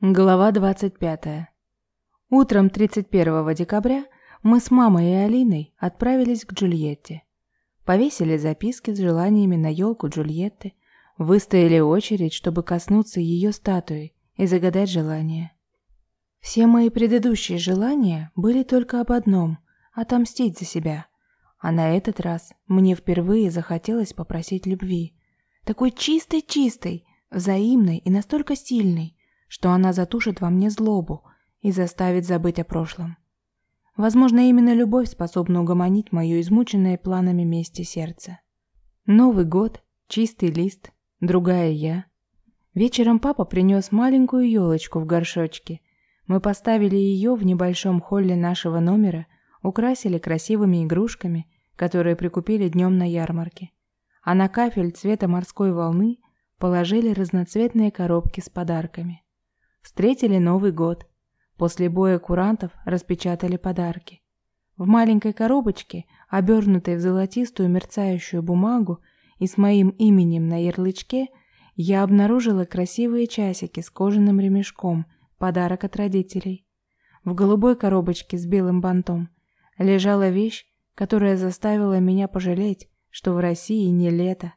Глава 25. Утром 31 декабря мы с мамой и Алиной отправились к Джульетте. Повесили записки с желаниями на елку Джульетты, выстояли очередь, чтобы коснуться ее статуи и загадать желание. Все мои предыдущие желания были только об одном – отомстить за себя. А на этот раз мне впервые захотелось попросить любви. Такой чистой-чистой, взаимной и настолько сильной, что она затушит во мне злобу и заставит забыть о прошлом. Возможно, именно любовь способна угомонить мое измученное планами мести сердце. Новый год, чистый лист, другая я. Вечером папа принес маленькую елочку в горшочке. Мы поставили ее в небольшом холле нашего номера, украсили красивыми игрушками, которые прикупили днем на ярмарке. А на кафель цвета морской волны положили разноцветные коробки с подарками. Встретили Новый год. После боя курантов распечатали подарки. В маленькой коробочке, обернутой в золотистую мерцающую бумагу и с моим именем на ярлычке, я обнаружила красивые часики с кожаным ремешком, подарок от родителей. В голубой коробочке с белым бантом лежала вещь, которая заставила меня пожалеть, что в России не лето.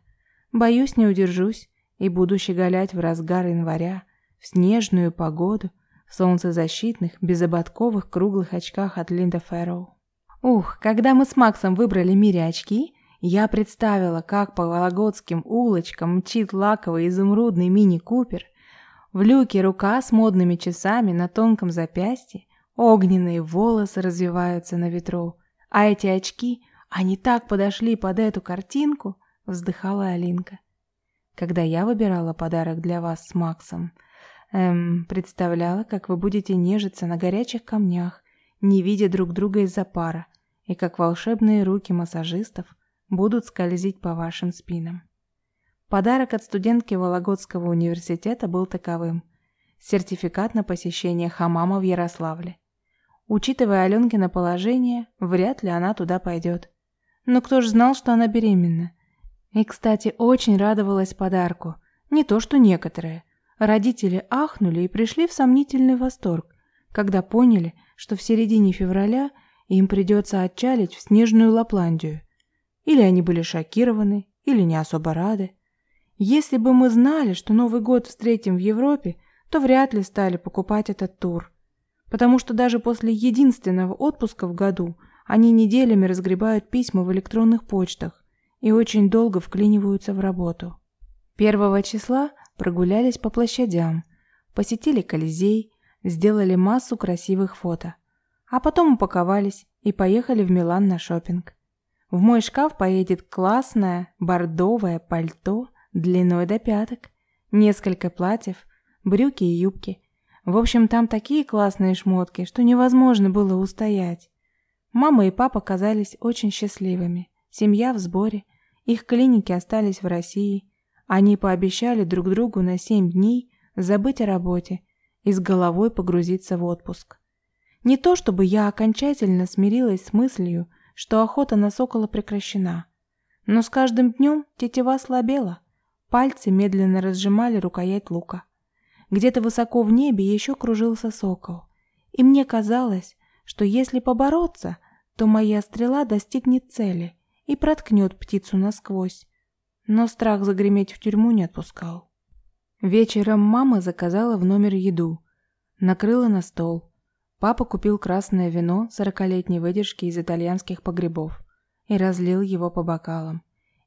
Боюсь, не удержусь и буду щеголять в разгар января, в снежную погоду, в солнцезащитных, безободковых круглых очках от Линда Фэрроу. Ух, когда мы с Максом выбрали Мире очки, я представила, как по вологодским улочкам мчит лаковый изумрудный мини-купер, в люке рука с модными часами на тонком запястье, огненные волосы развиваются на ветру, а эти очки, они так подошли под эту картинку, вздыхала Алинка. Когда я выбирала подарок для вас с Максом – Эм, представляла, как вы будете нежиться на горячих камнях, не видя друг друга из-за пара, и как волшебные руки массажистов будут скользить по вашим спинам. Подарок от студентки Вологодского университета был таковым. Сертификат на посещение хамама в Ярославле. Учитывая Аленкино положение, вряд ли она туда пойдет. Но кто ж знал, что она беременна? И, кстати, очень радовалась подарку. Не то, что некоторые – Родители ахнули и пришли в сомнительный восторг, когда поняли, что в середине февраля им придется отчалить в снежную Лапландию. Или они были шокированы, или не особо рады. Если бы мы знали, что Новый год встретим в Европе, то вряд ли стали покупать этот тур. Потому что даже после единственного отпуска в году они неделями разгребают письма в электронных почтах и очень долго вклиниваются в работу. Первого числа прогулялись по площадям, посетили Колизей, сделали массу красивых фото. А потом упаковались и поехали в Милан на шопинг. В мой шкаф поедет классное бордовое пальто длиной до пяток, несколько платьев, брюки и юбки. В общем, там такие классные шмотки, что невозможно было устоять. Мама и папа казались очень счастливыми. Семья в сборе. Их клиники остались в России. Они пообещали друг другу на семь дней забыть о работе и с головой погрузиться в отпуск. Не то чтобы я окончательно смирилась с мыслью, что охота на сокола прекращена. Но с каждым днем тетива слабела, пальцы медленно разжимали рукоять лука. Где-то высоко в небе еще кружился сокол, и мне казалось, что если побороться, то моя стрела достигнет цели и проткнет птицу насквозь, но страх загреметь в тюрьму не отпускал. Вечером мама заказала в номер еду, накрыла на стол. Папа купил красное вино сорокалетней выдержки из итальянских погребов и разлил его по бокалам.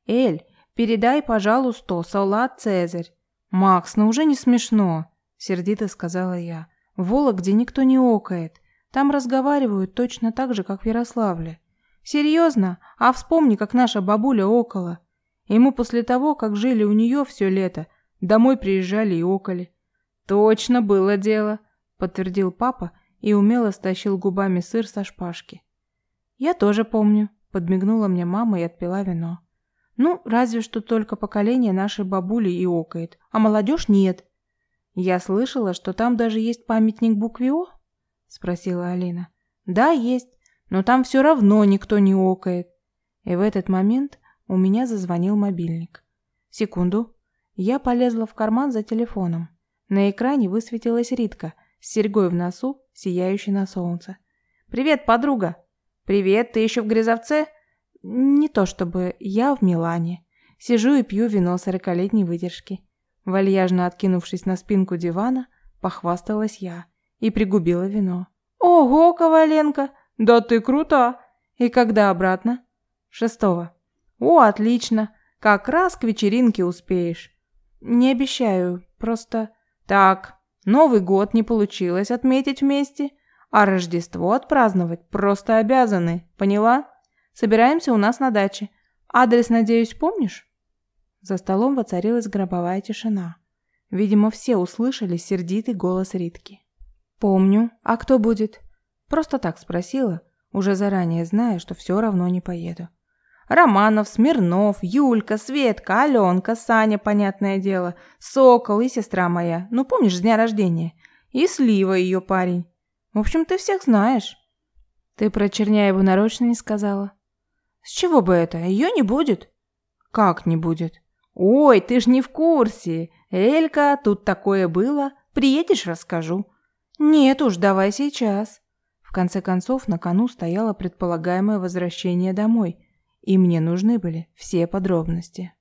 «Эль, передай, пожалуйста, салат Цезарь!» «Макс, ну уже не смешно!» — сердито сказала я. «В Вологде никто не окает. Там разговаривают точно так же, как в Ярославле». «Серьезно? А вспомни, как наша бабуля около. Мы после того, как жили у нее все лето, домой приезжали и околи. «Точно было дело», — подтвердил папа и умело стащил губами сыр со шпажки. «Я тоже помню», — подмигнула мне мама и отпила вино. «Ну, разве что только поколение нашей бабули и окает, а молодежь нет». «Я слышала, что там даже есть памятник букве О?» — спросила Алина. «Да, есть, но там все равно никто не окает». И в этот момент у меня зазвонил мобильник. Секунду. Я полезла в карман за телефоном. На экране высветилась Ритка с серьгой в носу, сияющей на солнце. «Привет, подруга!» «Привет, ты еще в Грязовце?» «Не то чтобы я в Милане. Сижу и пью вино сорокалетней выдержки». Вальяжно откинувшись на спинку дивана, похвасталась я и пригубила вино. «Ого, Коваленко! Да ты крута! И когда обратно?» «Шестого». «О, отлично! Как раз к вечеринке успеешь». «Не обещаю, просто...» «Так, Новый год не получилось отметить вместе, а Рождество отпраздновать просто обязаны, поняла? Собираемся у нас на даче. Адрес, надеюсь, помнишь?» За столом воцарилась гробовая тишина. Видимо, все услышали сердитый голос Ритки. «Помню. А кто будет?» Просто так спросила, уже заранее зная, что все равно не поеду. Романов, Смирнов, Юлька, Светка, Аленка, Саня, понятное дело, Сокол и сестра моя, ну помнишь, с дня рождения, и Слива ее парень. В общем, ты всех знаешь. Ты про Черняеву нарочно не сказала? С чего бы это? Ее не будет. Как не будет? «Ой, ты ж не в курсе! Элька, тут такое было. Приедешь, расскажу». «Нет уж, давай сейчас». В конце концов, на кону стояло предполагаемое возвращение домой, и мне нужны были все подробности.